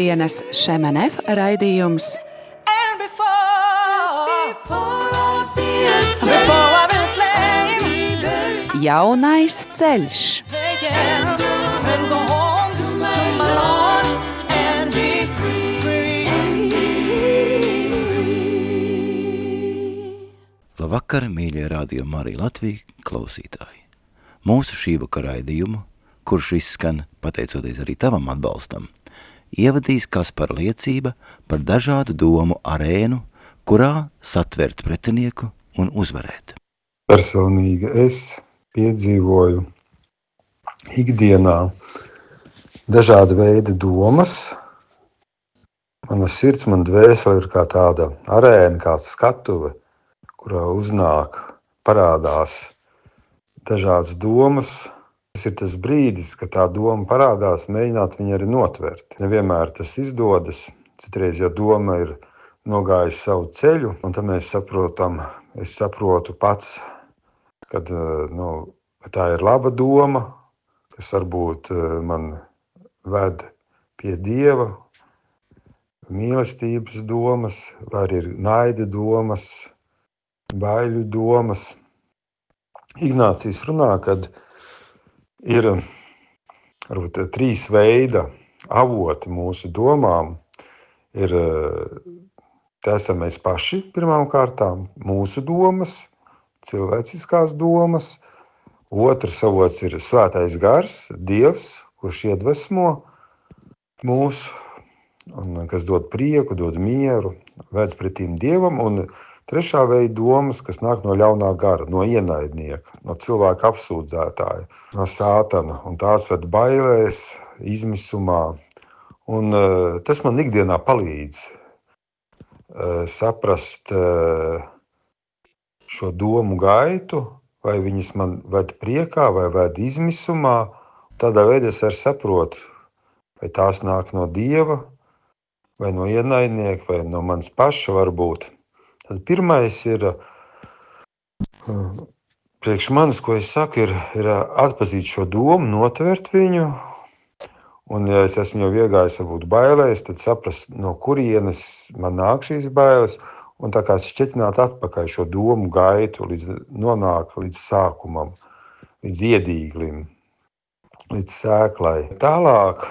kopienas Šemenef raidījums. Jaunais ceļš. Labvakar, mīļie rādījumi, arī Latvijas klausītāji. Mūsu šī vakara raidījumu, kurš izskan pateicoties arī tavam atbalstam, ievadīs Kaspara liecība par dažādu domu arēnu, kurā satvert pretinieku un uzvarēt. Personīgi es piedzīvoju ikdienā dažāda veida domas. Mana sirds, man dvēsele ir kā tāda arēna, kā skatuve, kurā uznāk, parādās dažādas domas. Tas ir tas brīdis, kad tā doma parādās, mēģināt viņu arī notvert. Nevienmēr tas izdodas. Citreiz jau doma ir nogājusi savu ceļu, un tad mēs saprotam, es saprotu pats, kad nu, tā ir laba doma, kas varbūt man ved pie dieva, mīlestības domas, vai arī naida domas, baiļu domas. Ignācijas runā, kad ir varbūt, trīs veidi avoti mūsu domām. Ir tas esam mēs paši pirmām kārtām, mūsu domas, cilvēciskās domas. Otrs avots ir svētais gars, Dievs, kurš iedvesmo mūsu, un kas dod prieku, dod mieru, ved pretīm Dievam. Un Trešā veida domas, kas nāk no ļaunā gara, no ienaidnieka, no cilvēka apsūdzētāja, no sātana. Un tās ved bailēs, izmisumā. Un, uh, tas man ikdienā palīdz uh, saprast uh, šo domu gaitu, vai viņas man ved priekā, vai ved izmisumā. Tādā veidā es arī saprotu, vai tās nāk no dieva, vai no ienaidnieka, vai no manas paša varbūt. Tad pirmais ir priekš manis, ko es saku, ir, ir atpazīt šo domu, notvert viņu. Un, ja es esmu jau iegājis, varbūt bailēs, tad saprast, no kurienes man nāk šīs bailes. Un tā kā šķietināt atpakaļ šo domu gaitu, līdz nonāk līdz sākumam, līdz iedīglim, līdz sēklai. Tālāk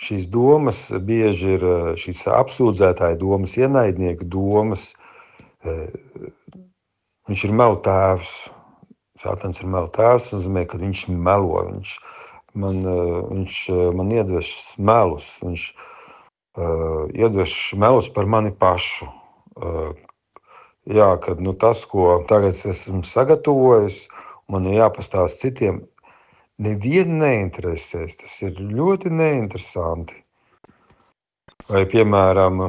šīs domas bieži ir šīs apsūdzētāja domas, ienaidnieka domas, Viņš ir melu tēvs. Sātans ir melu tēvs. Tas nozīmē, ka viņš melo. Viņš man, viņš man iedvež melus. Viņš uh, iedvež melus par mani pašu. Uh, jā, kad nu, tas, ko tagad es esmu sagatavojis, man ir jāpastāsta citiem, nevienu neinteresēs. Tas ir ļoti neinteresanti. Vai, piemēram,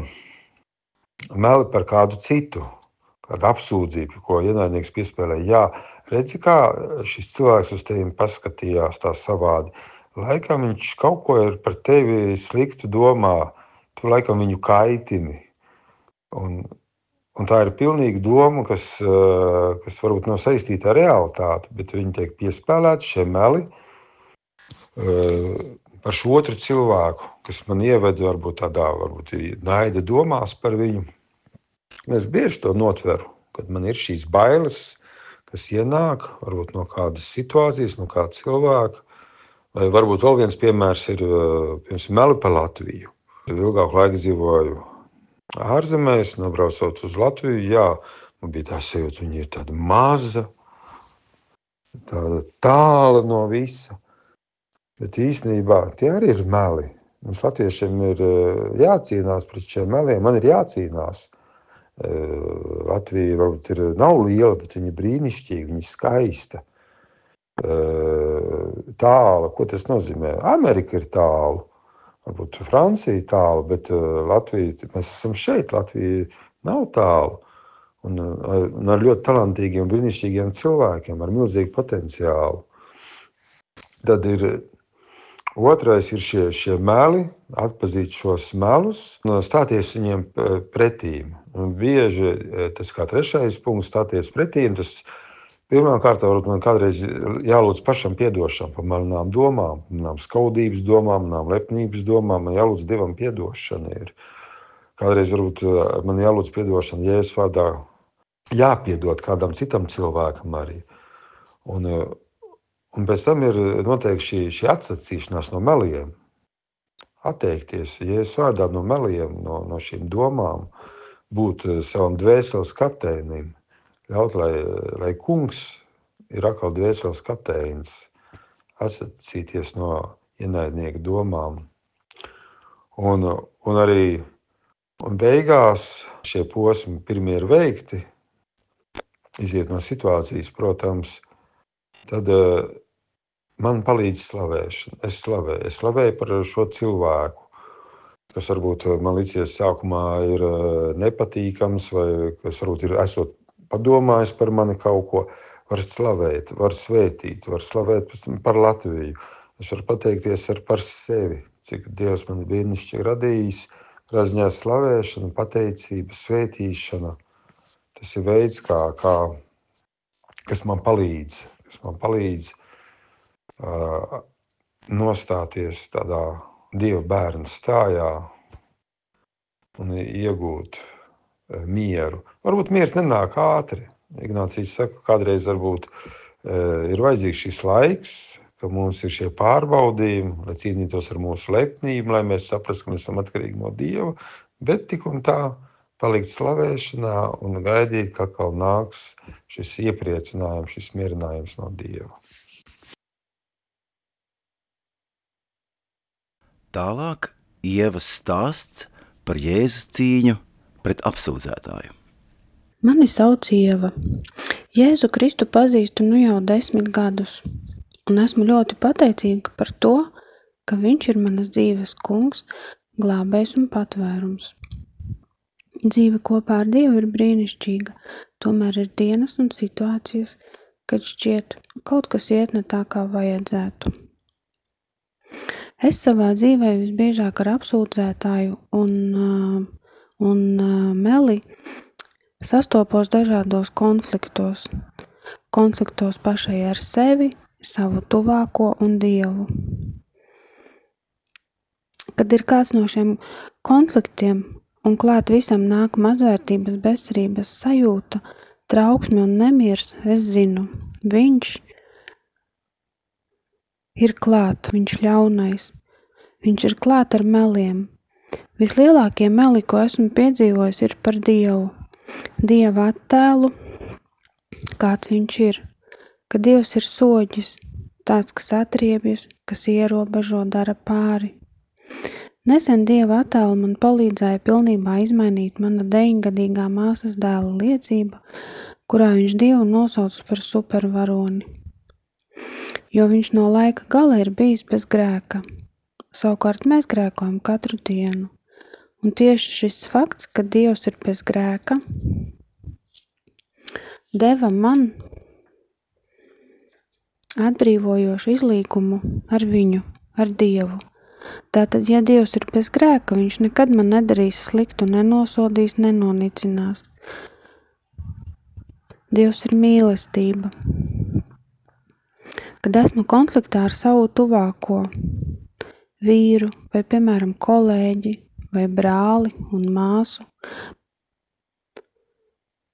meli par kādu citu kāda apsūdzība, ko ienaidnieks piespēlēja. Jā, redzi, kā šis cilvēks uz tevi paskatījās tā savādi. Laikam viņš kaut ko ir par tevi sliktu domā, tu laikam viņu kaitini. Un, un tā ir pilnīga doma, kas, kas varbūt nav saistīta ar realitāti, bet viņi tiek piespēlēti šie meli par šo otru cilvēku, kas man ieveda varbūt tādā varbūt naida domās par viņu. Es bieži to notveru, kad man ir šīs bailes, kas ienāk varbūt no kādas situācijas, no kāda cilvēka. Vai varbūt vēl viens piemērs ir piemēram, meli par Latviju. Tad ilgāku laiku dzīvoju ārzemēs, nobraucot uz Latviju. Jā, man bija tā sajūta, ka viņa ir tāda maza, tāda tāla no visa. Bet īstenībā tie arī ir meli. Mums latviešiem ir jācīnās pret šiem meliem. Man ir jācīnās. Latvija varbūt ir, nav liela, bet viņa ir brīnišķīga, viņa ir skaista. Tāla, ko tas nozīmē? Amerika ir tālu, varbūt Francija ir tālu, bet Latvija, mēs esam šeit, Latvija nav tālu. Un, un ar ļoti talantīgiem, brīnišķīgiem cilvēkiem, ar milzīgu potenciālu. Tad ir Otrais ir šie, šie meli, atpazīt šos melus, stāties viņiem pretī. Un bieži tas kā trešais punkts, stāties pretī. Tas, Pirmkārt, varbūt man kādreiz jālūdz pašam atdošanu par manām domām, manām skaudības domām, manām lepnības domām. Man jālūdz Dievam atdošana. Ir. Kādreiz varbūt eh, man jālūdz atdošana Jēzus vārdā, jāpiedod kādam citam cilvēkam arī. Un, un pēc tam ir noteikti šī, šī atsacīšanās no meliem. Atteikties Jēzus vārdā no meliem, no, no šīm domām, būt eh, savam dvēseles kapteinim. Ļaut, lai, lai kungs ir atkal dvēseles kapteinis, atsacīties no ienaidnieka domām. Un, un arī un beigās šie posmi pirmie ir veikti, iziet no situācijas, protams, tad uh, man palīdz slavēšana. Es slavēju, es slavēju par šo cilvēku, kas varbūt man licies sākumā ir uh, nepatīkams, vai kas varbūt ir esot padomājis par mani kaut ko, var slavēt, var svētīt, var slavēt par Latviju. Es varu pateikties par sevi, cik Dievs man ir brīnišķīgi radījis, razņā slavēšana, pateicība, svētīšana. Tas ir veids, kā, kā, kas man palīdz, kas man palīdz uh, nostāties tādā Dieva bērna stājā un iegūt mieru. Varbūt miers nenāk ātri. Ignācijas saka, kādreiz varbūt ir vajadzīgs šis laiks, ka mums ir šie pārbaudījumi, lai cīnītos ar mūsu lepnību, lai mēs saprastu, ka mēs esam atkarīgi no Dieva, bet tik un tā palikt slavēšanā un gaidīt, ka atkal nāks šis iepriecinājums, šis mierinājums no Dieva. Tālāk Ievas stāsts par Jēzus cīņu pret apsūdzētāju. Mani sauc Ieva. Jēzu Kristu pazīstu nu jau desmit gadus, un esmu ļoti pateicīga par to, ka viņš ir manas dzīves kungs, glābējs un patvērums. Dzīve kopā ar Dievu ir brīnišķīga, tomēr ir dienas un situācijas, kad šķiet, kaut kas iet ne tā, kā vajadzētu. Es savā dzīvē visbiežāk ar apsūdzētāju un un meli sastopos dažādos konfliktos. Konfliktos pašai ar sevi, savu tuvāko un dievu. Kad ir kāds no šiem konfliktiem un klāt visam nāk mazvērtības, bezcerības sajūta, trauksme un nemiers, es zinu, viņš ir klāt, viņš ļaunais, viņš ir klāt ar meliem, Vislielākie meli, ko esmu piedzīvojis, ir par Dievu. Dieva attēlu, kāds viņš ir. Ka Dievs ir soģis, tāds, kas atriebjas, kas ierobežo, dara pāri. Nesen Dieva attēlu man palīdzēja pilnībā izmainīt mana deviņgadīgā māsas dēla liecība, kurā viņš Dievu nosauc par supervaroni. Jo viņš no laika gala ir bijis bez grēka. Savukārt mēs grēkojam katru dienu. Un tieši šis fakts, ka Dievs ir bez grēka, deva man atbrīvojošu izlīgumu ar viņu, ar Dievu. Tātad, ja Dievs ir bez grēka, viņš nekad man nedarīs sliktu, nenosodīs, nenonicinās. Dievs ir mīlestība. Kad esmu konfliktā ar savu tuvāko vīru vai, piemēram, kolēģi, vai brāli un māsu,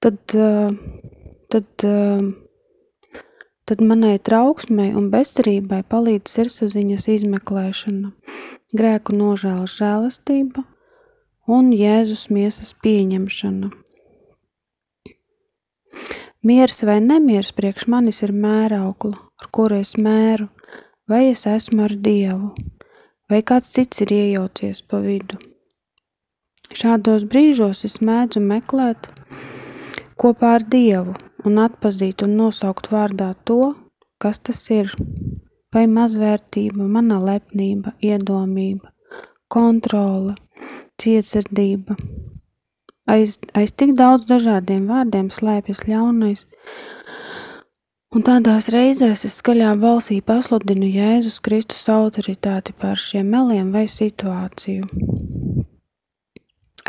tad, eh, tad, eh, tad manai trauksmei un bezcerībai palīdz sirdsapziņas izmeklēšana, grēku nožēla žēlastība un Jēzus miesas pieņemšana. Miers vai nemieris priekš manis ir mēraukla, ar kuru es mēru, vai es esmu ar Dievu, vai kāds cits ir iejaucies pa vidu. Šādos brīžos es mēdzu meklēt kopā ar Dievu un atpazīt un nosaukt vārdā to, kas tas ir. Vai mazvērtība, mana lepnība, iedomība, kontrole, cietsirdība. Aiz, aiz tik daudz dažādiem vārdiem slēpjas ļaunais, un tādās reizēs es skaļā balsī pasludinu Jēzus Kristus autoritāti pār šiem meliem vai situāciju.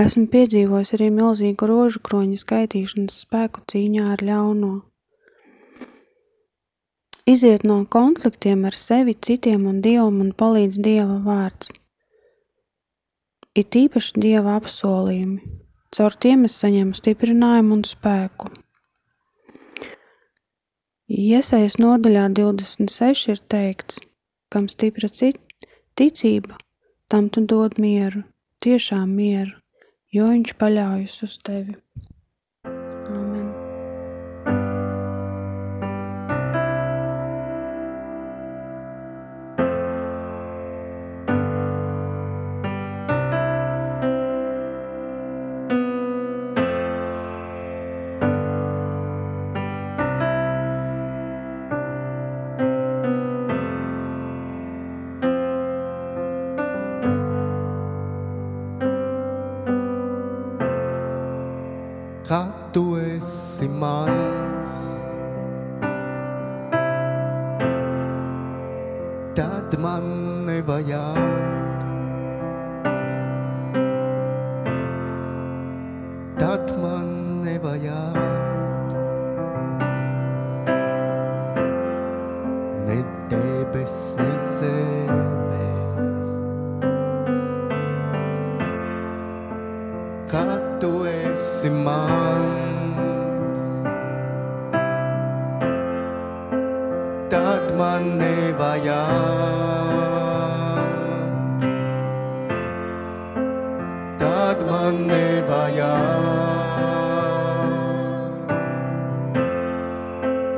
Esmu piedzīvojis arī milzīgu rožu kroņa skaitīšanas spēku cīņā ar ļauno. iziet no konfliktiem ar sevi, citiem un dievam un palīdz dieva vārds. Ir tīpaši dieva apsolījumi. Caur tiem es saņemu stiprinājumu un spēku. Iesaistas nodaļā 26 ir teikts, kam stipra ticība, tam tu dod mieru, tiešām mieru, jo viņš paļaujas uz tevi.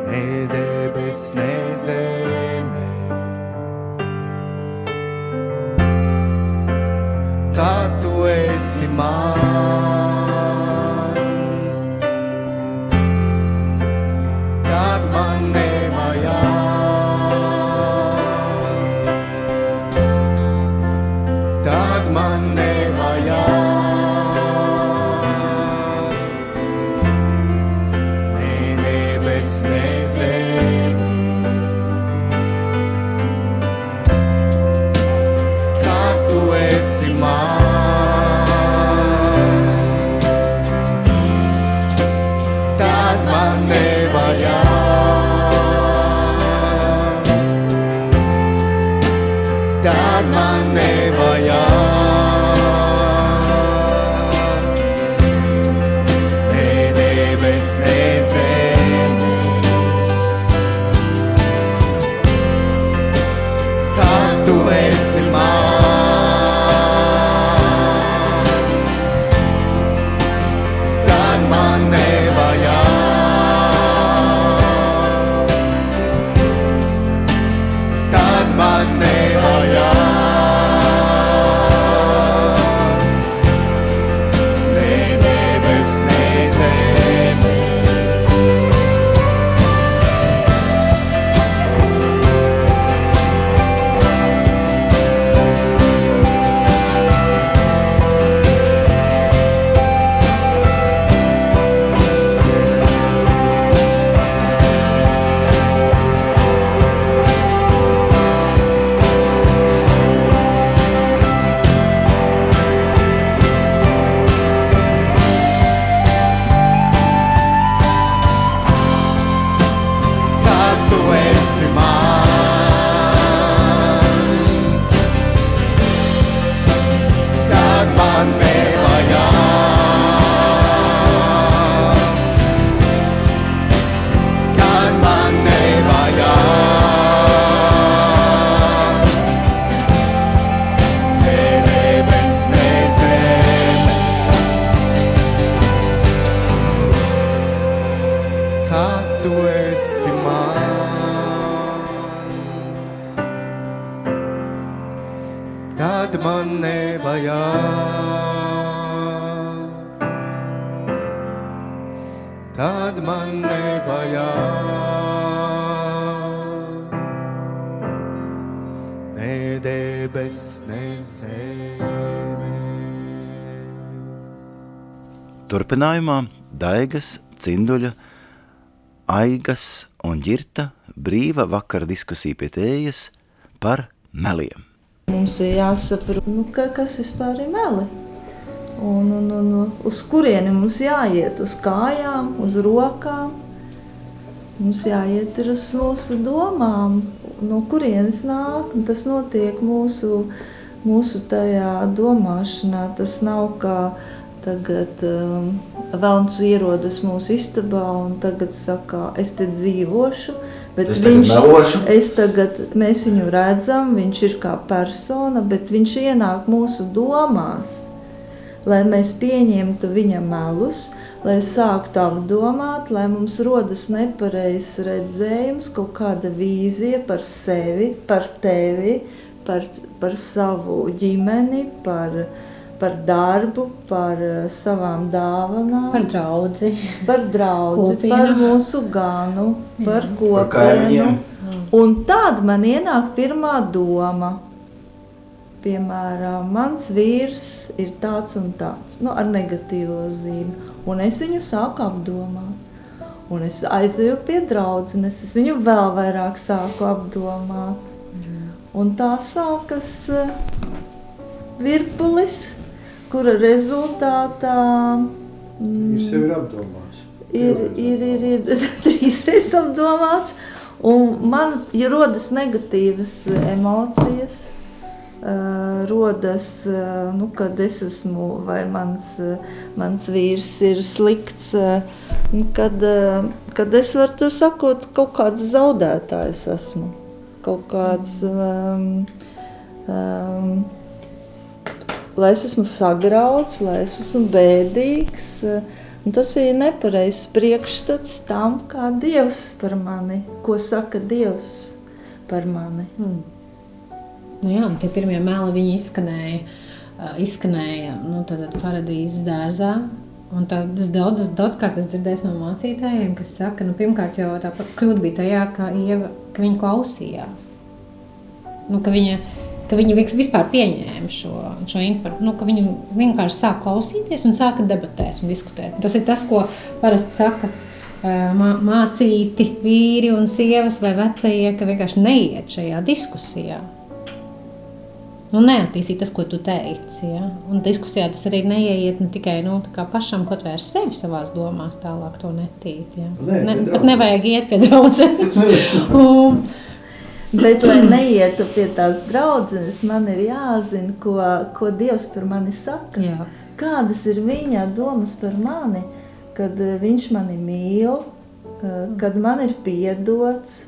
ne debes, ne zeme. Kā tu esi mans? Turpinājumā Daigas, Cinduļa, Aigas un Ģirta brīva vakara diskusija pie tējas par meliem. Mums ir jāsaprot, nu, ka, kas vispār ir meli. Un, un, un, uz kurieni mums jāiet? Uz kājām, uz rokām. Mums jāietras mūsu domām, no kurienes nāk, tas notiek mūsu, mūsu tajā domāšanā. Tas nav kā tagad um, velns ierodas mūsu istabā un tagad saka, es te dzīvošu, Bet Es viņš, es tagad, mēs viņu redzam, viņš ir kā persona, bet viņš ienāk mūsu domās, lai mēs pieņemtu viņa melus, lai sāktu apdomāt, lai mums rodas nepareizs redzējums, kaut kāda vīzija par sevi, par tevi, par, par savu ģimeni, par, par darbu, par eh, savām dāvanām Par draugu. par draugu, Kopienu. par mūsu ganu, par Par kopienu. Un tad man ienāk pirmā doma. Piemēram, mans vīrs ir tāds un tāds, nu, ar negatīvo zīmi. Un es viņu sāku apdomāt. Un es aizēju pie draudzenes, es viņu vēl vairāk sāku apdomāt. Un tā sākas eh, virpulis, kura rezultātā mm, Ir sevi ir apdomāts. ir, ir, ir, ir trīs reizes apdomāts. Un man ja rodas negatīvas emocijas. Uh, rodas, uh, nu, kad es esmu, vai mans, uh, mans vīrs ir slikts, nu, kad, kad es varu tur sakot, kaut kāds zaudētājs esmu. Kaut kāds, um, um, lai es esmu sagrauts, lai es esmu bēdīgs. Un tas ir nepareizs priekšstats tam, kā Dievs par mani, ko saka Dievs par mani. Nu jā, tie pirmie meli izskanēja, izskanēja nu, paradīzes dārzā. Un tad es daudz, daudzkārt esmu dzirdējis no mācītājiem, kas saka, nu, pirmkārt, jau tā kļūda bija tajā, ka, Ieva, ka viņi klausījās. Nu, ka viņa, ka viņi vispār pieņēma šo, šo informāciju, nu, ka viņi vienkārši sāk klausīties un sāka debatēt un diskutēt. Tas ir tas, ko parasti saka mā- mācīti vīri un sievas vai vecie, ka vienkārši neiet šajā diskusijā. Nu, neattīstīt tas, ko tu teici. Ja? Un diskusijā tas arī neieiet ne tikai nu, pašam, kaut vai ar sevi savā domās, tālāk to netīt. Ja? Nē, ne, pat nevajag iet pie draudzenes. Bet, lai neietu pie tās draudzenes, man ir jāzina, ko, ko Dievs par mani saka. jā. Kādas ir viņa domas par mani, kad eh, viņš mani mīl, eh, kad man ir piedots,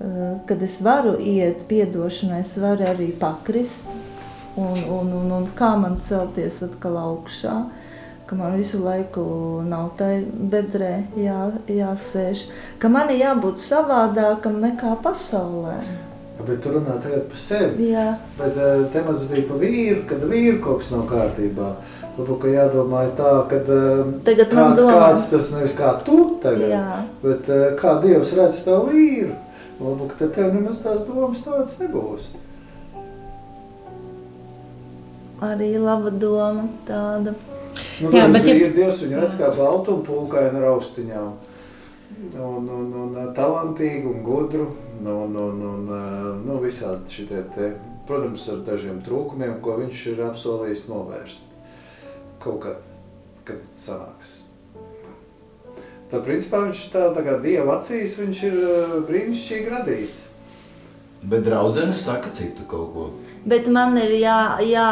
eh, kad es varu iet piedošanai, es varu arī pakrist, un, un, un, un kā man celties atkal augšā, ka man visu laiku nav tai bedrē jā, jāsēž, ka man ir jābūt savādākam nekā pasaulē. Bet tu runā tagad par sevi. Jā. Bet uh, temats bija par vīru, kad vīru kaut kas nav kārtībā. Varbūt, ka jādomā tā, ka uh, man kāds, kāds tas nevis kā tu tagad, Jā. bet uh, kā Dievs redz tavu vīru. Varbūt, ka tev nemaz tās domas tādas nebūs. Arī laba doma tāda. Nu, Jā, bet ja- ir Dievs viņu redz kā baltu un pulkainu ar austiņām. Un, un, un uh, talantīgu un gudru, un, un, un uh, nu, visādi šitie te, protams, ar dažiem trūkumiem, ko viņš ir apsolījis novērst. Kaut kad, kad sanāks. Tā principā viņš tā, tā kā Dieva acīs, viņš ir uh, brīnišķīgi radīts. Bet draudzenes saka citu kaut ko. Bet man ir jā, jā,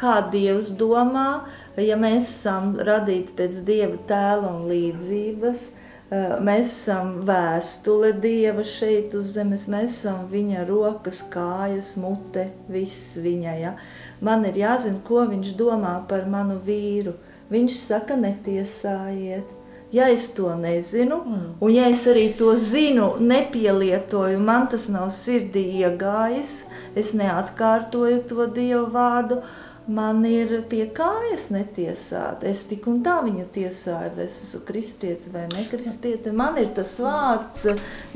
kā Dievs domā, ja mēs esam radīti pēc Dieva tēla un līdzības, eh, mēs esam vēstule Dieva šeit uz zemes, mēs esam viņa rokas, kājas, mute, viss viņa. Ja? Man ir jāzina, ko viņš domā par manu vīru. Viņš saka, netiesājiet. Ja es to nezinu, mm. un ja es arī to zinu, nepielietoju, man tas nav sirdī iegājis, es neatkārtoju to dievu vārdu, man ir pie kājas netiesāt. Es tik un tā viņu tiesāju, vai es esmu kristieti vai nekristieti. Man ir tas vārds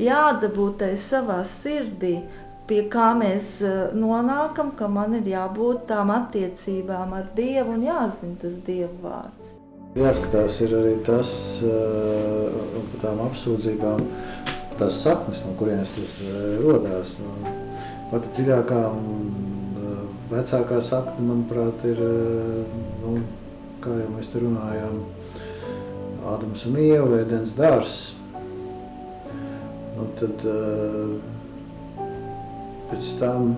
jādabūtai savā sirdī, pie kā mēs eh, nonākam, ka man ir jābūt tām attiecībām ar Dievu un jāzina tas Dieva vārds. Jāskatās ir arī tas, uh, par tām apsūdzībām, tās saknes, no kurienes tas uh, rodās. Nu, pati dziļākā un vecākā sakne, manuprāt, ir, uh, nu, kā jau mēs te runājām, Ādams un Ieva, ēdens dārs. Nu, tad uh, pēc tam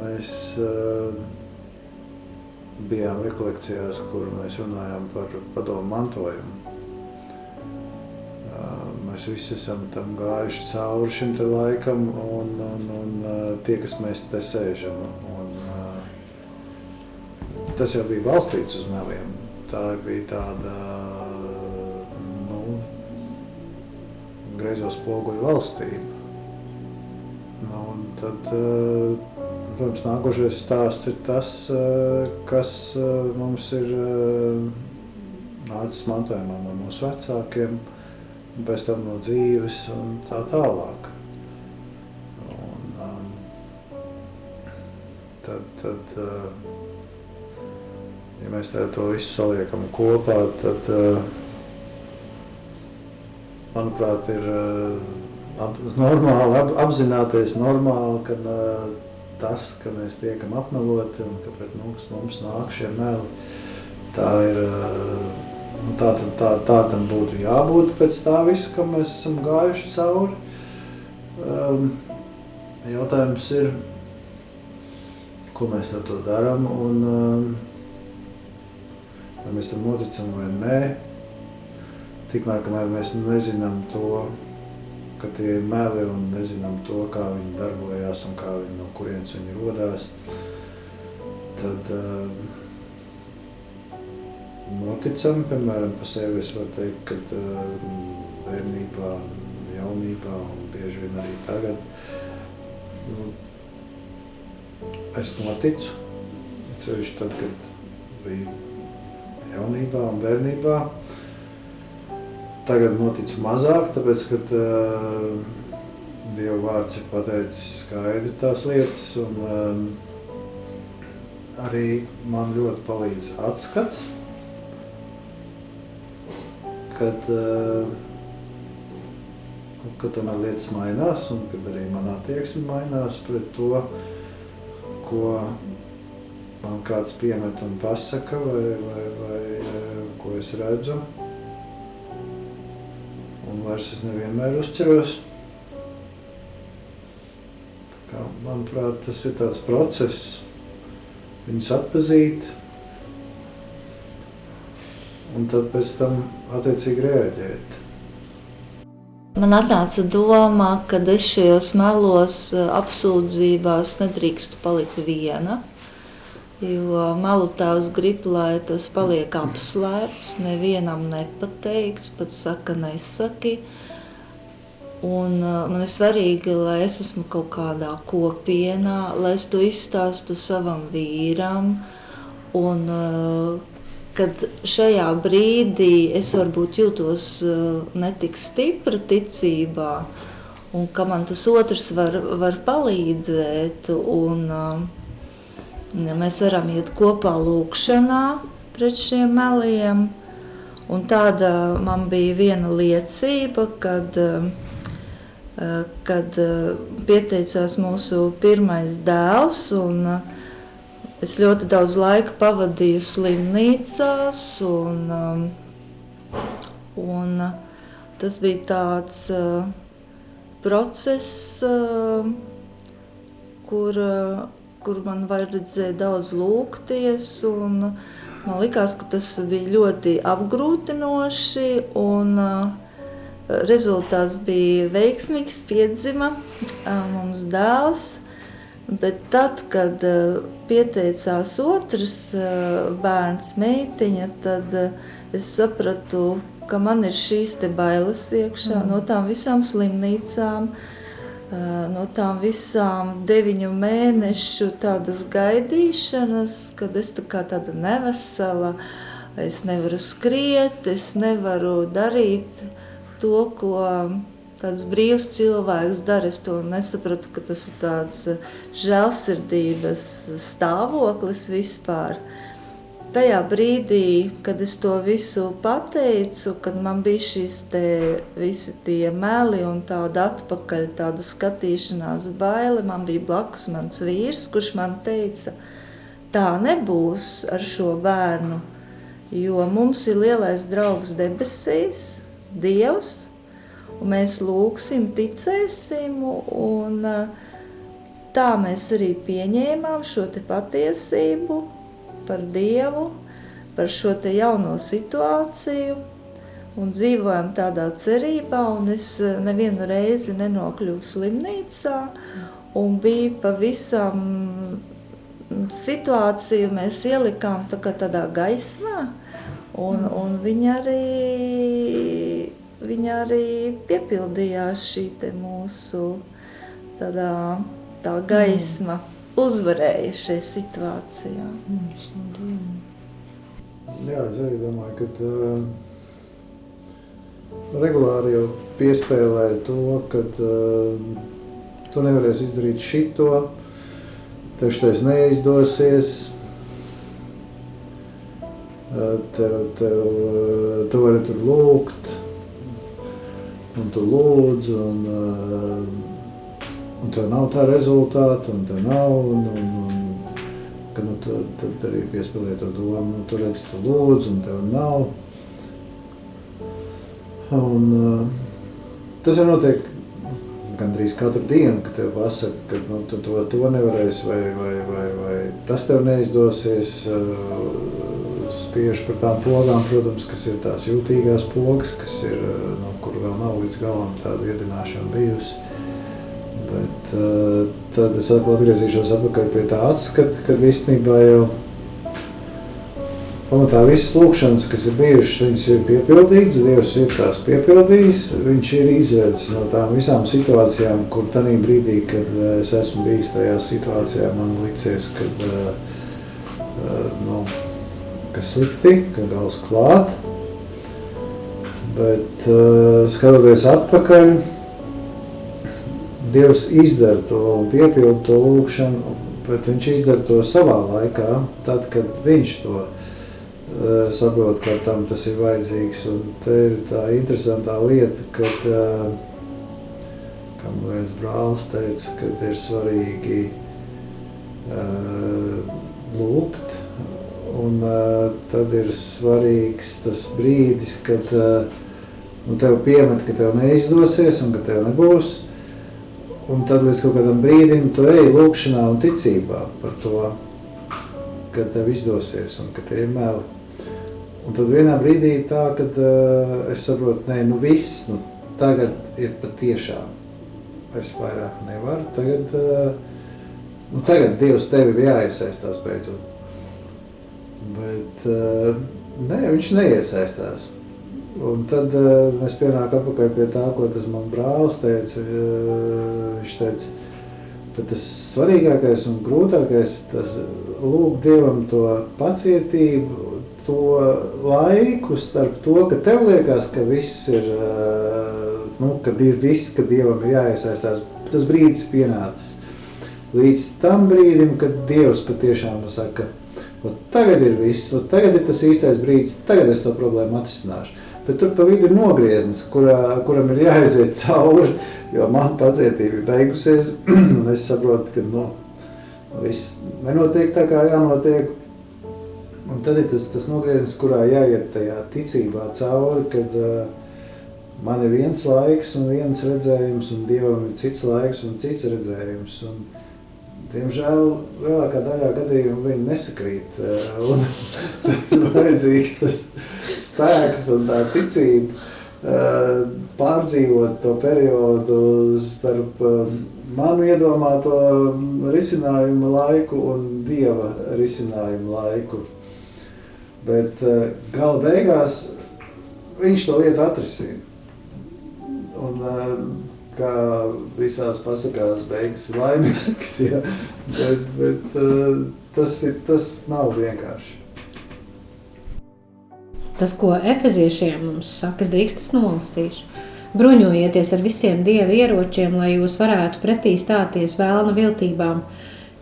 mēs uh, bijām rekolekcijās, kur mēs runājām par padomu mantojumu. Uh, mēs visi esam tam gājuši cauri šim laikam, un, un, un uh, tie, kas mēs te sēžam. Un, uh, tas jau bija balstīts uz meliem. Tā bija tāda greizo spoguļu valstīm. Nu, un tad, eh, protams, nākošais stāsts ir tas, kas mums ir nācis mantojumā no mūsu vecākiem, pēc tam no dzīves un tā tālāk. Un, um, tad, tad, ja mēs to visu saliekam kopā, tad uh, manuprāt, ir eh, ap, normāli ap, apzināties, normāli, ka uh, tas, ka mēs tiekam apmeloti un ka pret mums, mums nāk šie meli, tā ir. Uh, Tā, tā, tā, tā tam būtu jābūt pēc tā visa, kam mēs esam gājuši cauri. Um, jautājums ir, ko mēs ar to darām un um, vai mēs tam noticam vai nē. Tikmēr, kamēr mēs nezinām to, ka tie ir meli un nezinām to, kā viņi darbojās un kā viņi no kurienes viņi rodās, tad uh, noticam, piemēram, pa sevi es varu teikt, ka uh, bērnībā, jaunībā un bieži vien arī tagad, nu, es noticu, ceļš tad, kad biju jaunībā un bērnībā, Tagad notic mazāk, tāpēc, ka uh, Dieva vārds ir pateicis skaidri tās lietas, un um, arī man ļoti palīdz atskats, kad, uh, kad tomēr lietas mainās, un kad arī manā attieksme mainās pret to, ko man kāds piemet un pasaka, vai, vai, vai ko es redzu. Un vairs es nevienmēr uzķeros. Kā, manuprāt, tas ir tāds process, viņus atpazīt, un tad pēc tam attiecīgi reaģēt. Man atnāca doma, ka es šajos melos, apsūdzībās nedrīkstu palikt viena. Jo malu tēvs grib, lai tas paliek apslēpts, nevienam nepateikts, pat saka, nesaki. Un uh, man ir svarīgi, lai es esmu kaut kādā kopienā, lai es to izstāstu savam vīram. Un, uh, kad šajā brīdī es varbūt jūtos uh, netik stipra ticībā, un ka man tas otrs var, var palīdzēt. Un, uh, Mēs varam iet kopā lūkšanā pret šiem meliem. Un tāda man bija viena liecība, kad, eh, kad eh, pieteicās mūsu pirmais dēls. Es ļoti daudz laika pavadīju slimnīcās, un, un tas bija tāds eh, process, kur kur man vajadzēja daudz lūgties. Man liekas, ka tas bija ļoti apgrūtinoši. Un, uh, rezultāts bija veiksmīgs, piedzima uh, mums dēls. Bet tad, kad uh, pieteicās otrs uh, bērns, meitiņa, tad uh, es sapratu, ka man ir šīs bailes iekšā mm. no tām visām slimnīcām. No tām visām deviņu mēnešu tādas gaidīšanas, kad es tā kā tāda nevesela, es nevaru skriet, es nevaru darīt to, ko tāds brīvs cilvēks dara. Es to nesapratu, ka tas ir tāds žēlsirdības stāvoklis vispār. Tajā brīdī, kad es to visu pateicu, kad man bija šīs te, visi tie meli un tāda atpakaļ, tāda skatīšanās baile, man bija blakus mans vīrs, kurš man teica, tā nebūs ar šo bērnu, jo mums ir lielais draugs debesīs, Dievs, un mēs lūgsim, ticēsim, un tā mēs arī pieņēmām šo patiesību par Dievu, par šo jauno situāciju, un dzīvojam tādā cerībā, un es nevienu reizi nenokļuvu slimnīcā, un bija pavisam situāciju mēs ielikām tā tādā gaismā, un, un viņa arī viņa arī piepildījās šī mūsu tādā, tā gaisma, uzvarēja šajā situācijā. Jā, es arī domāju, ka uh, regulāri jau piespēlē to, ka uh, tu nevarēsi izdarīt šito, tev šitais neizdosies, uh, tev, tev, uh, tu vari tur lūgt, un tu lūdz, un, uh, un tev nav tā rezultāta, un tev nav, un, un, un ka, nu, tad, tad arī piespēlē to domu, nu, tu redz, tu lūdz, un tev nav. Un, uh, tas jau notiek gandrīz katru dienu, kad tev pasaka, ka nu, tu to, to nevarēsi, vai, vai, vai, vai tas tev neizdosies. Uh, spiež par tām pogām, protams, kas ir tās jūtīgās pogas, kas ir, kur vēl nav līdz galam tāda iedināšana bijusi. Bet uh, tad es atkal atgriezīšos pie tā atskata, kad īstenībā jau pamatā visas lūkšanas, kas ir bijušas, viņas ir piepildītas, Dievs ir tās piepildījis, viņš ir izvedis no tām visām situācijām, kur tanī brīdī, kad es esmu bijis tajā situācijā, man licies, kad uh, uh, nu, ka slikti, ka gals klāt. Bet uh, skatoties atpakaļ, Dievs izdara to un piepilda to lūgšanu, bet viņš izdara to savā laikā, tad, kad viņš to uh, saprot, ka tam tas ir vajadzīgs. Un te ir tā interesantā lieta, kad, uh, kā man viens brālis teica, kad ir svarīgi uh, lūgt, Un, uh, tad ir svarīgs tas brīdis, kad uh, nu, tev piemet, ka tev neizdosies un ka tev nebūs. Un tad līdz kaut kādam brīdim tu ej lūkšanā un ticībā par to, ka tev izdosies un ka te ir meli. Un tad vienā brīdī tā, ka uh, es saprotu, nē, nu viss, nu, tagad ir patiešām. Es vairāk nevaru. Tagad, uh, nu, tagad Dievs tevi ir jāiesaistās beidzot. Bet uh, nē, viņš neiesaistās. Un tad uh, mēs pienākam atpakaļ pie tā, ko tas man brālis teica. Uh, viņš teica, ka tas svarīgākais un grūtākais ir lūgt Dievam to pacietību, to laiku starp to, ka tev liekas, ka viss ir, uh, nu, kad ir viss, ka Dievam ir jāiesaistās. Tas brīdis pienācis. Līdz tam brīdim, kad Dievs patiešām saka, tagad ir viss, tagad ir tas īstais brīdis, tagad es to problēmu atrisināšu. Bet tur pa vidu ir nogrieznis, kurā, kuram ir jāaiziet cauri, jo man pacietība ir beigusies. es saprotu, ka nu, viss nenotiek tā, kā jānotiek. Un tad ir tas, tas nogrieznis, kurā jāiet tajā ticībā cauri, kad uh, man ir viens laiks un viens redzējums, un Dievam ir cits laiks un cits redzējums. Un, Diemžēl lielākā daļā gadījumu viņi nesakrīt. Eh, ir vajadzīgs tas spēks un tā ticība eh, pārdzīvot to periodu starp eh, manu iedomāto risinājumu laiku un dieva risinājumu laiku. Bet gala beigās viņš to lietu atrisina. Un, kā visās pasakās, beigas ir laimīgs. Ja? Bet, bet uh, tas, ir, tas nav vienkārši. Tas, ko efeziešiem mums saka, es drīkst tas nolasīšu. Bruņojieties ar visiem dieva ieročiem, lai jūs varētu pretī stāties vēlna viltībām,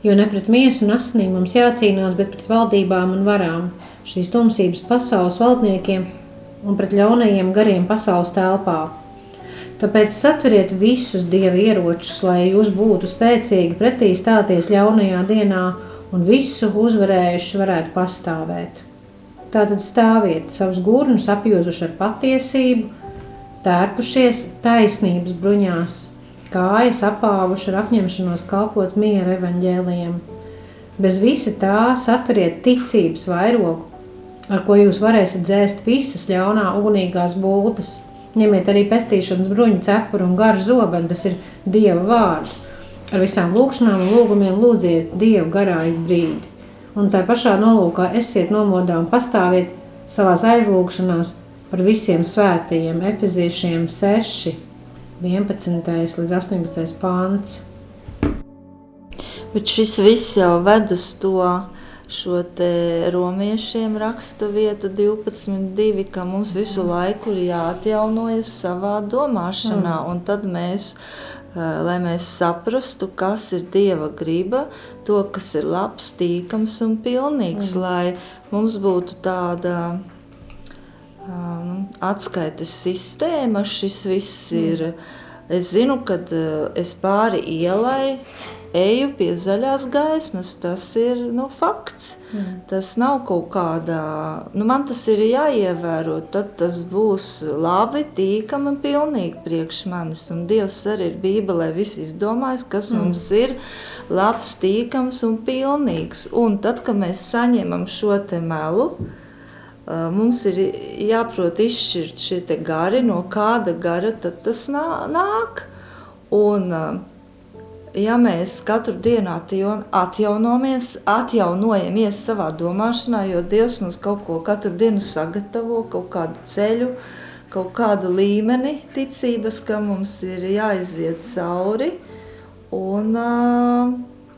jo ne pret miesu un asinīm mums jācīnās, bet pret valdībām un varām, šīs tumsības pasaules valdniekiem un pret ļaunajiem gariem pasaules telpā Tāpēc satveriet visus dieva ieročus, lai jūs būtu spēcīgi pretī stāties ļaunajā dienā un visu uzvarējuši varētu pastāvēt. Tātad stāviet savus gurnus apjozuši ar patiesību, tērpušies taisnības bruņās, kājas apāvuši ar apņemšanos kalpot miera evaņģēliem. Bez visa tā satveriet ticības vairogu, ar ko jūs varēsiet dzēst visas ļaunā ugunīgās bultas. Ņemiet arī pestīšanas bruņu cepuru un garu zobenu, tas ir Dieva vārdu. Ar visām lūkšanām un lūgumiem lūdziet Dievu garā ik brīdi. Un tā pašā nolūkā esiet nomodā un pastāviet savās aizlūgšanās par visiem svētajiem, efeziešiem 6, 11 līdz 18 pāns. Bet šis viss jau ved uz to šo romiešiem rakstu vietu 12.2, ka mums visu laiku ir jāatjaunojas savā domāšanā, un tad mēs, lai mēs saprastu, kas ir Dieva griba, to, kas ir labs, tīkams un pilnīgs, mm. lai mums būtu tāda nu, atskaites sistēma, šis viss ir, es zinu, kad es pāri ielai, eju pie zaļās gaismas. Tas ir nu, fakts. Mm. Tas nav kaut kādā, nu, man tas ir jāievēro. Tad tas būs labi, tīkami un pilnīgi priekš manis. Un Dievs arī ir Bībelē viss izdomājis, kas mm. mums ir labs, tīkams un pilnīgs. Un tad, kad mēs saņemam šo te melu, mums ir jāprot izšķirt šie gari, no kāda gara tas nāk. Un, ja mēs katru dienu atjaunojamies, atjaunojamies savā domāšanā, jo Dievs mums kaut ko katru dienu sagatavo, kaut kādu ceļu, kaut kādu līmeni ticības, ka mums ir jāiziet cauri. Un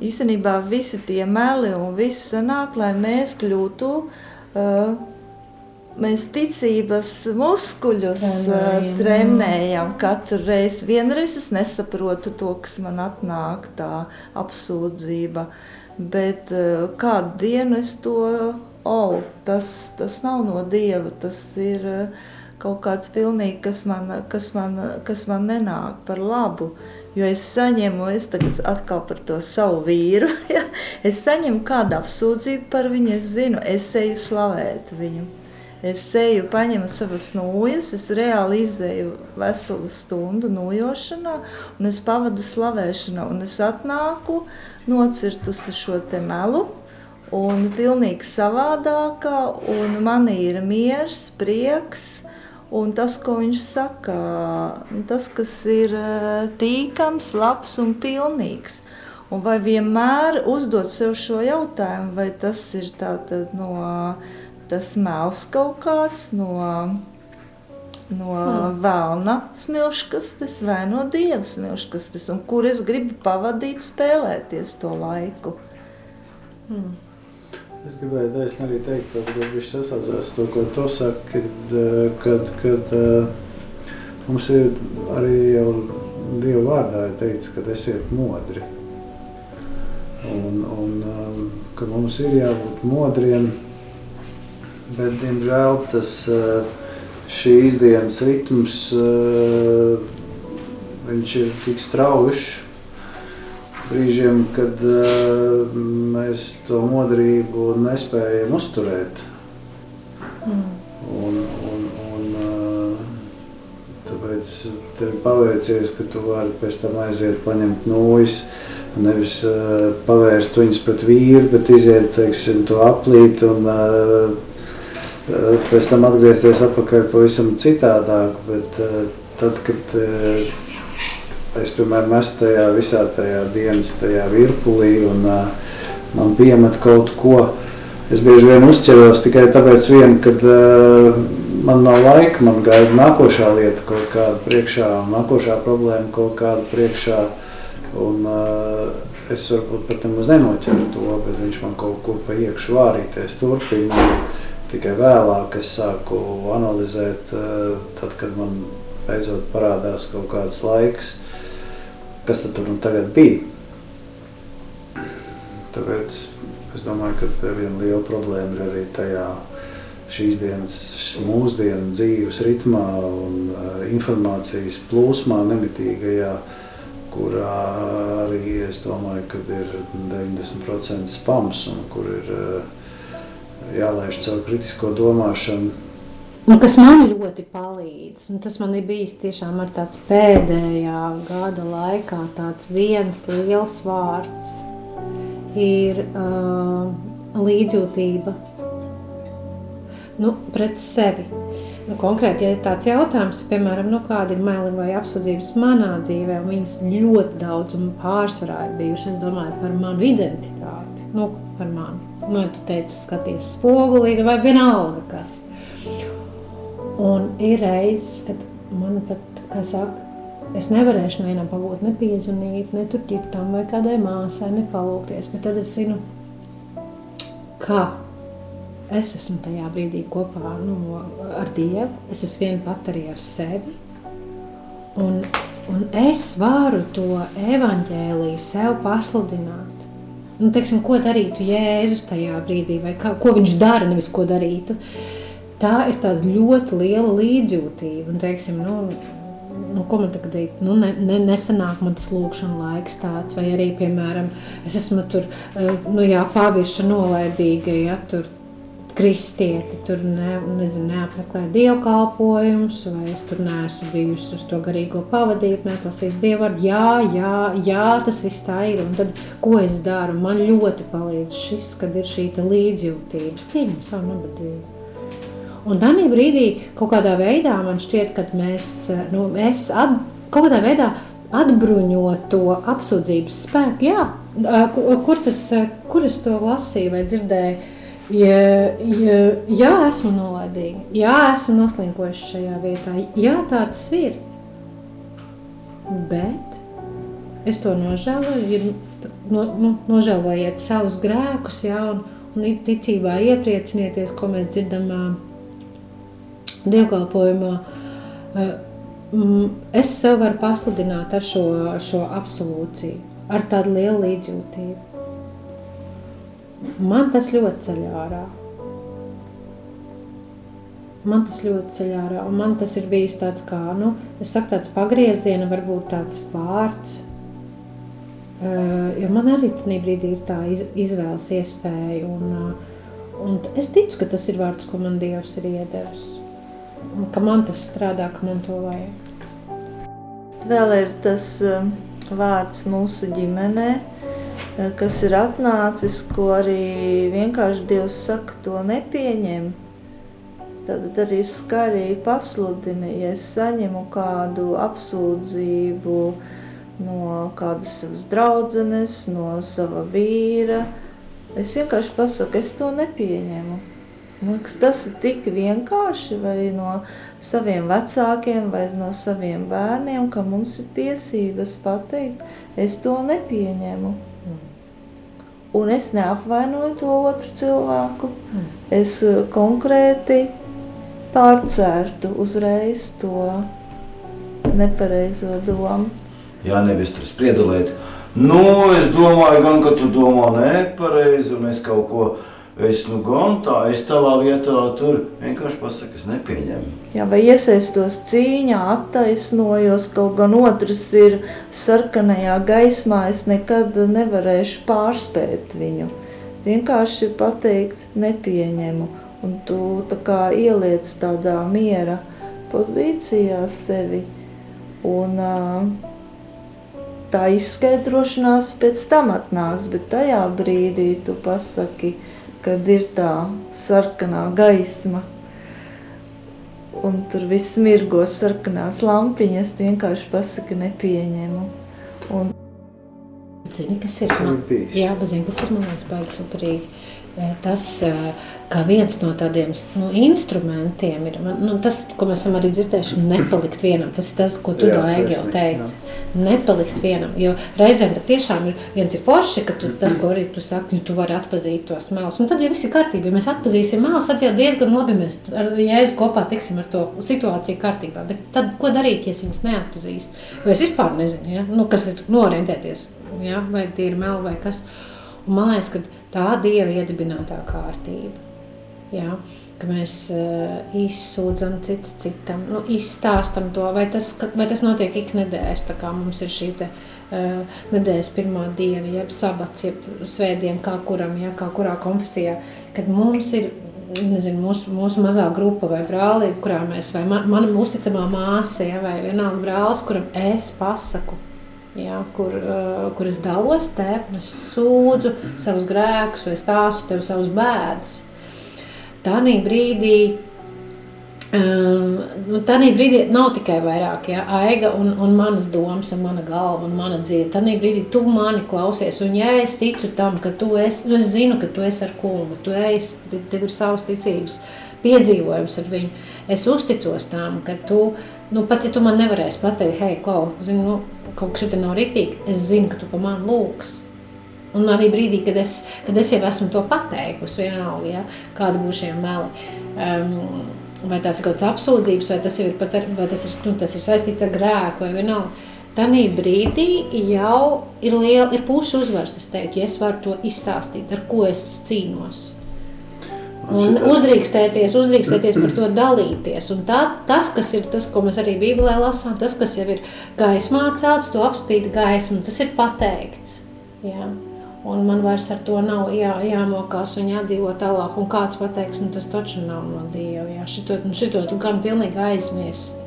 īstenībā visi tie meli un viss sanāk, lai mēs kļūtu uh, Mēs ticības muskuļus trenējam, trenējam katru reizi. Vienreiz es nesaprotu to, kas man atnāk, tā apsūdzība. Bet kādu dienu es to, oh, tas, tas nav no dieva, tas ir kaut kāds pilnīgi, kas man, kas man, kas man nenāk par labu. Jo es saņemu, es tagad atkal par to savu vīru, ja? es saņemu kādu apsūdzību par viņu, es zinu, es eju slavēt viņu. Es eju, paņemu savas nūjas, es reāli izēju veselu stundu nojošanā, un es pavadu slavēšanā, un es atnāku nocirtusi šo te melu, un pilnīgi savādākā, un man ir miers, prieks, un tas, ko viņš saka, tas, kas ir eh, tīkams, labs un pilnīgs. Un vai vienmēr uzdot sev šo jautājumu, vai tas ir tātad no tas mels kaut kāds no, no mm. vēlna smilškastes vai no dieva smilškastes, un kur es gribu pavadīt, spēlēties to laiku. Mm. Es gribēju arī teikt, ka viņš sasaucās to, ko tu saki, kad, kad, kad mums ir arī jau Dieva vārdā teicis, ka esiet modri. Un, un ka mums ir jābūt modriem, bet, diemžēl, tas eh, šīs dienas ritms eh, ir tik strauji brīžiem, kad eh, mēs to modrību nespējam uzturēt. Mm. Un, un, un, tāpēc tev paveicies, ka tu vari pēc tam aiziet paņemt nūjas, nevis pavērst viņus pret vīru, bet iziet, teiksim, to aplīt un Eh, pēc tam atgriezties atpakaļ pavisam citādāk. Bet eh, tad, kad eh, es, piemēram, esmu tajā visā tajā dienas tajā virpulī un man piemet kaut ko, es bieži vien uzķeros tikai tāpēc vien, kad man nav laika, man gaida nākošā lieta kaut kāda priekšā, nākošā problēma kaut kāda priekšā. Un, es varbūt pat nemaz nenoķeru to, bet viņš man kaut kur pa iekšu vārīties turpina. Tikai vēlāk es sāku analizēt, eh, tad, kad man beidzot parādās kaut kāds laiks, kas tad tur un tagad bija. Tāpēc es domāju, ka viena liela problēma ir arī tajā šīs dienas, mūsdienu dzīves ritmā un uh, informācijas plūsmā nemitīgajā, kurā arī es domāju, ka ir 90% spams un kur ir uh, jālaiž caur kritisko domāšanu Un kas man ļoti palīdz, un tas man ir bijis tiešām ar tāds pēdējā gada laikā, tāds viens liels vārds, ir uh, līdzjūtība nu, pret sevi. Nu, konkrēti, ja ir tāds jautājums, piemēram, nu, kāda ir meli vai apsūdzības manā dzīvē, un viņas ļoti daudz un pārsvarā ir bijušas, es domāju, par manu identitāti, nu, par mani. Nu, ja tu teici, skaties spogulī, vai vienalga kas. Un ir reizes, kad man pat, kā saka, es nevarēšu nevienam pabūt, ne piezvanīt, ne tur ģiptam vai kādai māsai, ne palūkties, bet tad es zinu, kā es esmu tajā brīdī kopā nu, ar Dievu, es esmu viena pat arī ar sevi, un, un es varu to evaņģēliju sev pasludināt. Nu, teiksim, ko darītu Jēzus tajā brīdī, vai kā, ko viņš dara, nevis ko darītu. Tā ir tāda ļoti liela līdzjūtība. Un, teiksim, nu, nu, ko man tagad darīt? Nu, ne, ne, nesanāk man tas lūkšana laiks tāds, vai arī, piemēram, es esmu tur, eh, nu jā, pāvieša nolaidīga, ja tur kristieti, tur ne, nezinu, neapmeklē dievkalpojumus, vai es tur neesmu bijusi uz to garīgo pavadību, neesmu lasījis dievvārdu, jā, jā, jā, tas viss tā ir, un tad, ko es daru, man ļoti palīdz šis, kad ir šī līdzjūtības, pieņem savu nabadzību. Un tādā brīdī kaut kādā veidā man šķiet, ka mēs, nu, mēs at, kaut kādā veidā atbruņot to apsūdzības spēku. Jā, kur, tas, kur es to lasīju vai dzirdēju? Ja, ja, jā, esmu nolaidīga, jā, esmu noslinkojusi šajā vietā, jā, tāds ir. Bet es to nožēloju, no, nu, nožēlojiet savus grēkus, jā, un, un ticībā iepriecinieties, ko mēs dzirdam dievkalpojumā, es sev varu pasludināt ar šo, šo absolūciju, ar tādu lielu līdzjūtību. Man tas ļoti ceļ ārā. Man tas ļoti ceļ ārā, un man tas ir bijis tāds kā, nu, es saku tāds pagrieziena, varbūt tāds vārds, uh, jo man arī tajā brīdī ir tā iz, izvēles iespēja, un, uh, un es ticu, ka tas ir vārds, ko man Dievs ir iedevis ka man tas strādā, ka man to vajag. Vēl ir tas um, vārds mūsu ģimenē, uh, kas ir atnācis, ko arī vienkārši Dievs saka, to nepieņem. Tad arī skaļi pasludina, ja es saņemu kādu apsūdzību no kādas savas draudzenes, no sava vīra. Es vienkārši pasaku, es to nepieņemu. Liekas, tas ir tik vienkārši vai no saviem vecākiem vai no saviem bērniem, ka mums ir tiesības pateikt, es to nepieņemu. Un es neapvainoju to otru cilvēku. Es eh, konkrēti pārcērtu uzreiz to nepareizo domu. Jā, nevis tur spriedelēt. Nu, es domāju, gan, ka tu domā nepareizi un es kaut ko Es nu gan tā, es tavā vietā tur vienkārši pasaku, es nepieņemu. Jā, vai iesaistos cīņā, attaisnojos, kaut gan otrs ir sarkanajā gaismā, es nekad nevarēšu pārspēt viņu. Vienkārši pateikt, nepieņemu. Un tu tā kā ieliec tādā miera pozīcijā sevi. Un, tā izskaidrošanās pēc tam atnāks, bet tajā brīdī tu pasaki, kad ir tā sarkanā gaisma. Un tur viss mirgo sarkanās lampiņas, vienkārši pasaki nepieņemu. Un... Zini, kas ir? Man, jā, bet zini, kas ir man liekas baigi superīgi tas kā viens no tādiem nu, instrumentiem ir nu, tas, ko mēs esam arī dzirdējuši, nepalikt vienam. Tas ir tas, ko tu Dārgi jau teici. Jā. Nepalikt vienam. Jo reizēm tiešām ir viens ir forši, ka tu, tas, ko arī tu saki, nu, tu vari atpazīt tos melus. Un tad jau viss ir kārtībā. Ja mēs atpazīsim melus, tad jau diezgan labi mēs ar Jēzu kopā tiksim ar to situāciju kārtībā. Bet tad, ko darīt, ja es viņus neatpazīstu? Vai es vispār nezinu, ja? nu, kas ir norientēties, ja? vai tie ir meli vai kas. Un man liekas, ka tā dieva iedibinātā kārtība. Jā, ka mēs uh, izsūdzam cits citam, nu, izstāstam to, vai tas, vai tas notiek ik nedēļas, tā kā mums ir šī te, uh, nedēļas pirmā diena, jeb sabats, jeb svētdiena, kā kuram, ja, kā kurā konfesijā, kad mums ir nezinu, mūsu, mūsu mazā grupa vai brālība, kurā mēs, vai man, mana uzticamā māsa, ja, vai vienalga brālis, kuram es pasaku, ja, kur, uh, kur es dalos tev, es sūdzu savus grēkus, vai stāstu tev savus bēdas. Tanī brīdī Um, nu, Tādā brīdī nav tikai vairāk ja, aiga un, un manas domas, un mana galva un mana dzīve. Tādā brīdī tu mani klausies, un ja es ticu tam, ka tu esi, nu, es zinu, ka tu esi ar kungu, tu esi, tev ir savs ticības piedzīvojums ar viņu. Es uzticos tam, ka tu, nu, pat ja tu man nevarēsi pateikt, hei, Klau, zinu, nu, kaut kas šeit nav ritīgi, es zinu, ka tu pa mani lūgs. Un arī brīdī, kad es, kad es jau esmu to pateikusi, vienalga, ja, kāda būs šie meli. Um, vai tās ir kaut kādas apsūdzības, vai tas ir, pat ar, vai tas ir, nu, tas ir saistīts ar grēku vai vienalga. Tanī brīdī jau ir liela, ir pusi uzvaras, es teiktu, ja es varu to izstāstīt, ar ko es cīnos. Un uzdrīkstēties, uzdrīkstēties par to dalīties. Un tā, tas, kas ir tas, ko mēs arī Bībelē lasām, tas, kas jau ir gaismā celts, to apspīd gaismu, tas ir pateikts. Jā. Un man vairs ar to nav jā, jāmokās un jādzīvo tālāk. Un kāds pateiks, nu, tas taču nav no Dieva. Jā, šito, nu, šito tu gan pilnīgi aizmirst.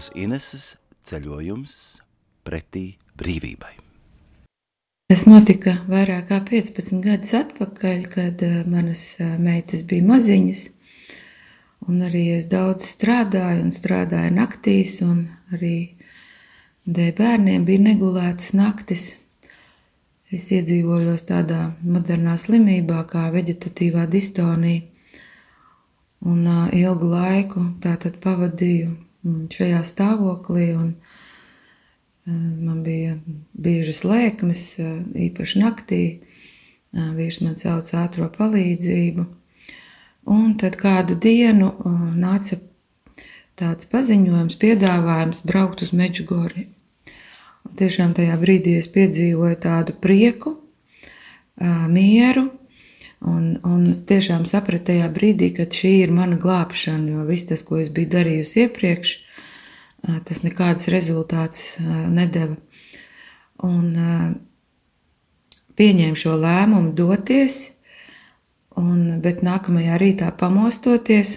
Sekos Ineses ceļojums pretī brīvībai. Tas notika vairāk kā 15 gadus atpakaļ, kad uh, manas uh, meitas bija maziņas. Un arī es daudz strādāju, un strādāju naktīs, un arī dēļ bērniem bija negulētas naktis. Es iedzīvojos tādā modernā slimībā, kā veģetatīvā distonija. Un uh, ilgu laiku tātad pavadīju šajā stāvoklī. Un, uh, man bija biežas lēkmes, uh, īpaši naktī. Uh, vīrs man sauca ātrā palīdzību. Un tad kādu dienu nāca tāds paziņojums, piedāvājums braukt uz Meģugorju. Un tiešām tajā brīdī es piedzīvoju tādu prieku, mieru. Un, un tiešām sapratu tajā brīdī, ka šī ir mana glābšana, jo viss tas, ko es biju darījusi iepriekš, tas nekādas rezultātus nedeva. Un pieņēmu šo lēmumu doties, un, bet nākamajā rītā pamostoties,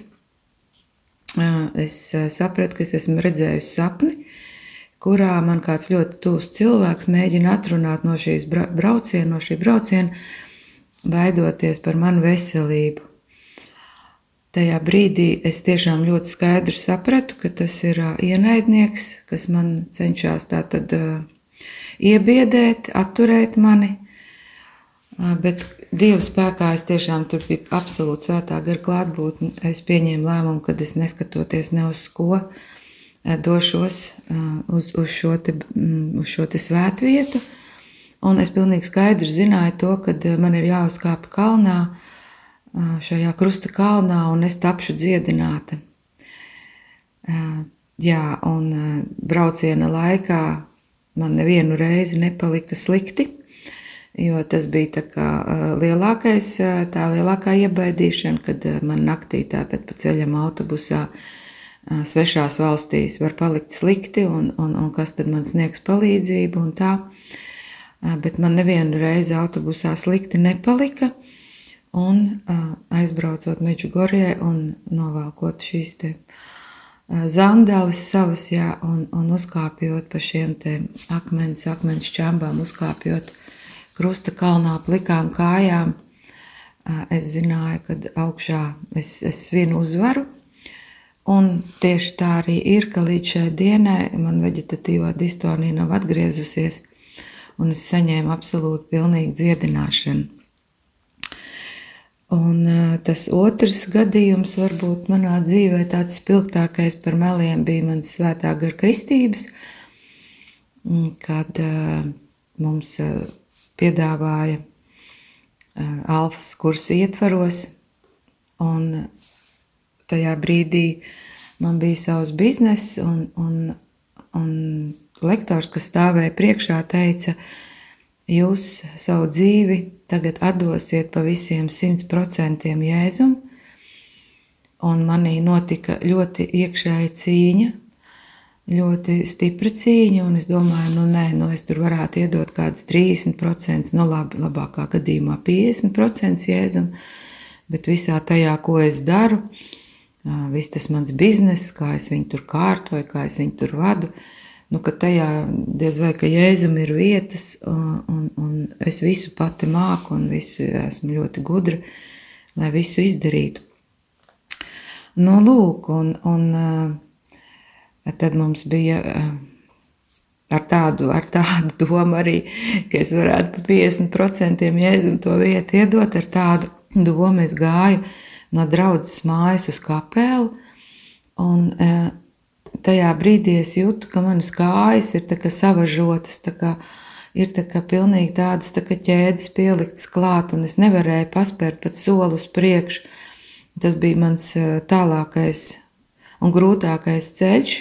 es sapratu, ka es esmu redzējusi sapni, kurā man kāds ļoti tūs cilvēks mēģina atrunāt no šīs brauciena, no šī brauciena, baidoties par manu veselību. Tajā brīdī es tiešām ļoti skaidri sapratu, ka tas ir ienaidnieks, kas man cenšas tātad iebiedēt, atturēt mani. Bet Dieva spēkā es tiešām tur biju absolūti svētā gara klātbūtne. Es pieņēmu lēmumu, ka es neskatoties ne uz ko, došos uz, uz, šo, te, uz šo te svētvietu. Un es pilnīgi skaidri zināju to, ka man ir jāuzkāpa kalnā, šajā krusta kalnā, un es tapšu dziedināta. Jā, un brauciena laikā man nevienu reizi nepalika slikti, jo tas bija tā kā lielākais, tā lielākā iebaidīšana, kad man naktī tātad pa ceļam autobusā svešās valstīs var palikt slikti, un, un, un kas tad man sniegs palīdzību un tā. Bet man nevienu reizi autobusā slikti nepalika, un aizbraucot Meģugorijai un novelkot šīs te zandalis savas, jā, un, un uzkāpjot pa šiem te akmens, akmens čambām, uzkāpjot krusta kalnā plikām kājām, es zināju, ka augšā es, es vienu uzvaru, Un tieši tā arī ir, ka līdz šai dienai man veģetatīvā distonija nav atgriezusies, un es saņēmu absolūti pilnīgu dziedināšanu. Un tas otrs gadījums, varbūt manā dzīvē tāds spilgtākais par meliem, bija mans svētā gara kristības, kad mums piedāvāja alfas kursu ietvaros, un tajā brīdī man bija savs bizness, un, un, un lektors, kas stāvēja priekšā, teica, jūs savu dzīvi tagad atdosiet pa visiem simt procentiem jēzum, un manī notika ļoti iekšēja cīņa, ļoti stipra cīņa, un es domāju, nu nē, nu es tur varētu iedot kādus 30%, nu labi, labākā gadījumā 50% jēzum, bet visā tajā, ko es daru, uh, viss tas mans bizness, kā es viņu tur kārtoju, kā es viņu tur vadu. Nu, ka tajā diez vai ka jēzum ir vietas, un, un es visu pati māku, un visu esmu ļoti gudra, lai visu izdarītu. Nu, lūk, un, un tad mums bija ar tādu, ar tādu domu arī, ka es varētu pa 50% jēzum to vietu iedot, ar tādu domu es gāju no draudzes mājas uz kapelu. Un, e, tajā brīdī es jūtu, ka manas kājas ir tā savažotas, kā, ir kā pilnīgi tādas tā kā ķēdes pieliktas klāt, un es nevarēju paspērt pat soli uz priekšu. Tas bija mans e, tālākais un grūtākais ceļš,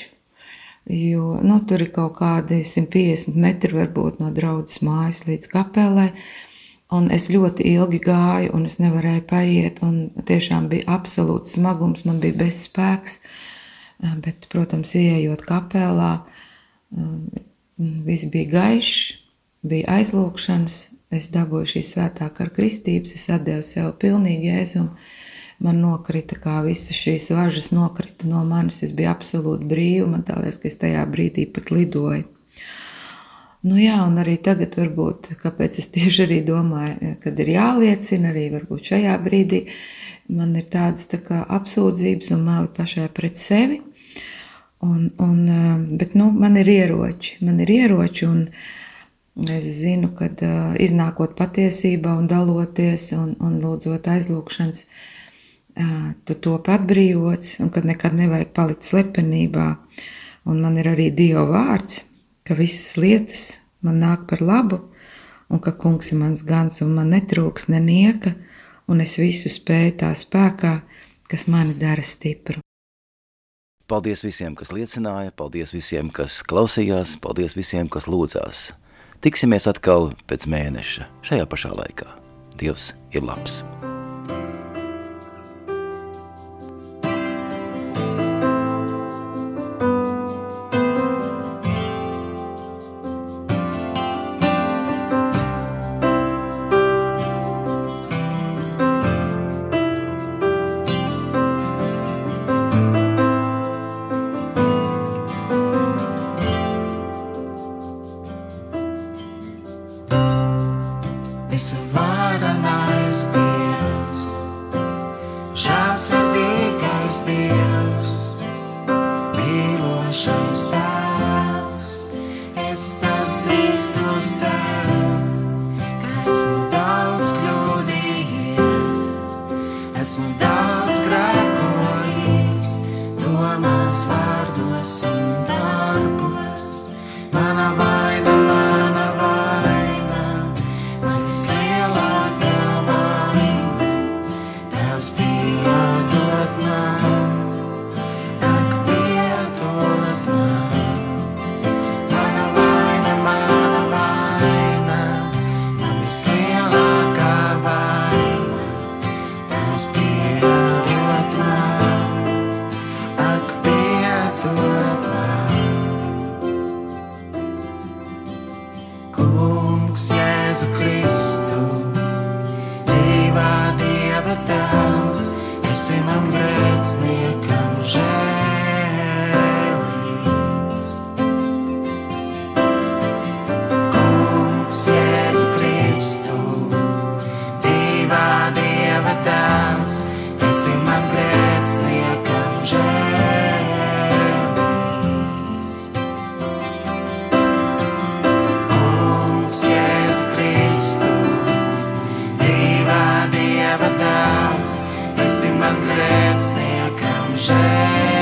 jo nu, tur ir kaut kādi 150 metri varbūt no draudzes mājas līdz kapelai. Un es ļoti ilgi gāju, un es nevarēju paiet. Tiešām bija absolūts smagums, man bija bezspēks. Eh, bet, protams, ieejot kapelā, eh, viss bija gaišs, bija aizlūgšanas. Es dabūju šīs svētā kara kristības, es atdevu sev pilnīgi jēzumu. man nokrita, kā visas šīs važas nokrita no manis. Es biju absolūti brīva. Man liekas, ka es tajā brīdī pat lidoju. Nu, jā, un arī tagad, varbūt, kāpēc es tieši arī domāju, kad ir jāliecina, arī varbūt šajā brīdī man ir tādas tā kā apsūdzības un meli pašai pret sevi. Un, un, bet nu, man ir ieroči, man ir ieroči, un es zinu, ka iznākot patiesībā un daloties un, un lūdzot aizlūgšanas, tu to atbrīvots, un kad nekad nevajag palikt slepenībā. Un man ir arī Dieva vārds, ka visas lietas man nāk par labu, un ka kungs ir mans gans, un man netrūks nenieka, un es visu spēju tā spēkā, kas mani dara stipru. Paldies visiem, kas liecināja, paldies visiem, kas klausījās, paldies visiem, kas lūdzās. Tiksimies atkal pēc mēneša šajā pašā laikā. Dievs ir labs! Esi man grēciniekam žēl.